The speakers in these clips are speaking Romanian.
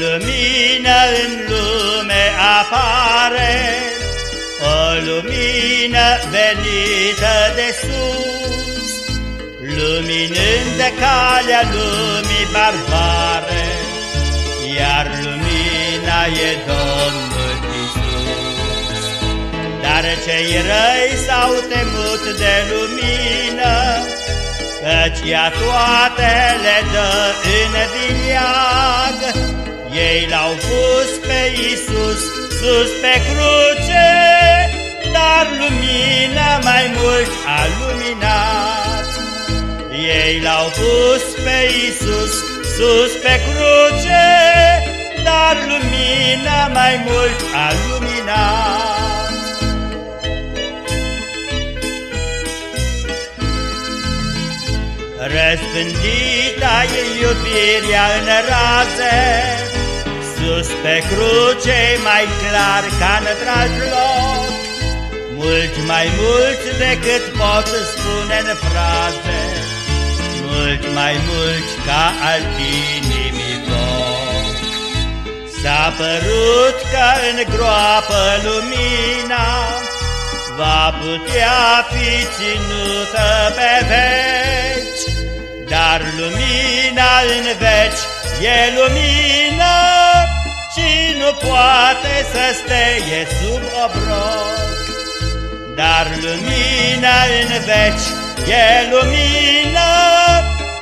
lumină în lume apare, o lumină venită de sus, luminând de calea lumii barbare, iar lumina e Domnul Isus. Dar cei răi s-au temut de lumină, Căci ea toate le dă în vileag, Ei l-au pus pe Iisus sus pe cruce, Dar lumina mai mult a luminat. Ei l-au pus pe Iisus sus pe cruce, Dar lumina mai mult a luminat. Răspândita e iubirea în raze, Sus pe cruce mai clar ca într-alt loc, Mult mai mult decât pot spune în fraze, Mult mai mult ca al inimii foc. S-a părut că în groapă lumina Va putea fi ținută pe veci, dar lumina în veci e lumină și nu poate să steie sub obroc. Dar lumina în veci e lumină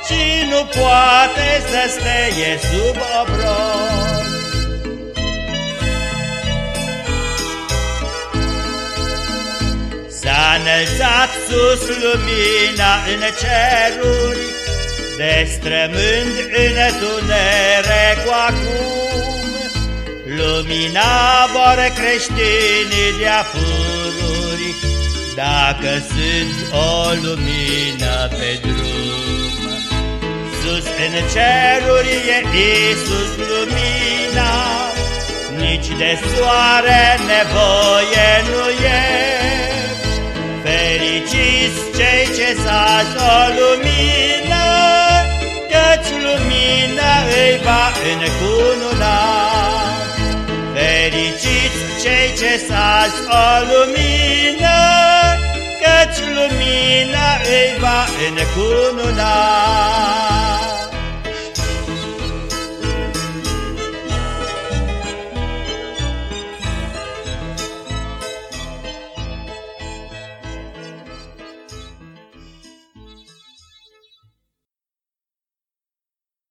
și nu poate să steie sub obroc. S-a înălțat sus lumina în ceruri, Destrămând în cu acum, Lumina vor creștinii de pururi, Dacă sunt o lumină pe drum. Sus în ceruri e Iisus lumina, Nici de soare nevoie nu e. Fericiți cei ce s-a o lumină, îi va încununa. Fericiți cei ce sați o lumină, Căci lumina îi va încununa.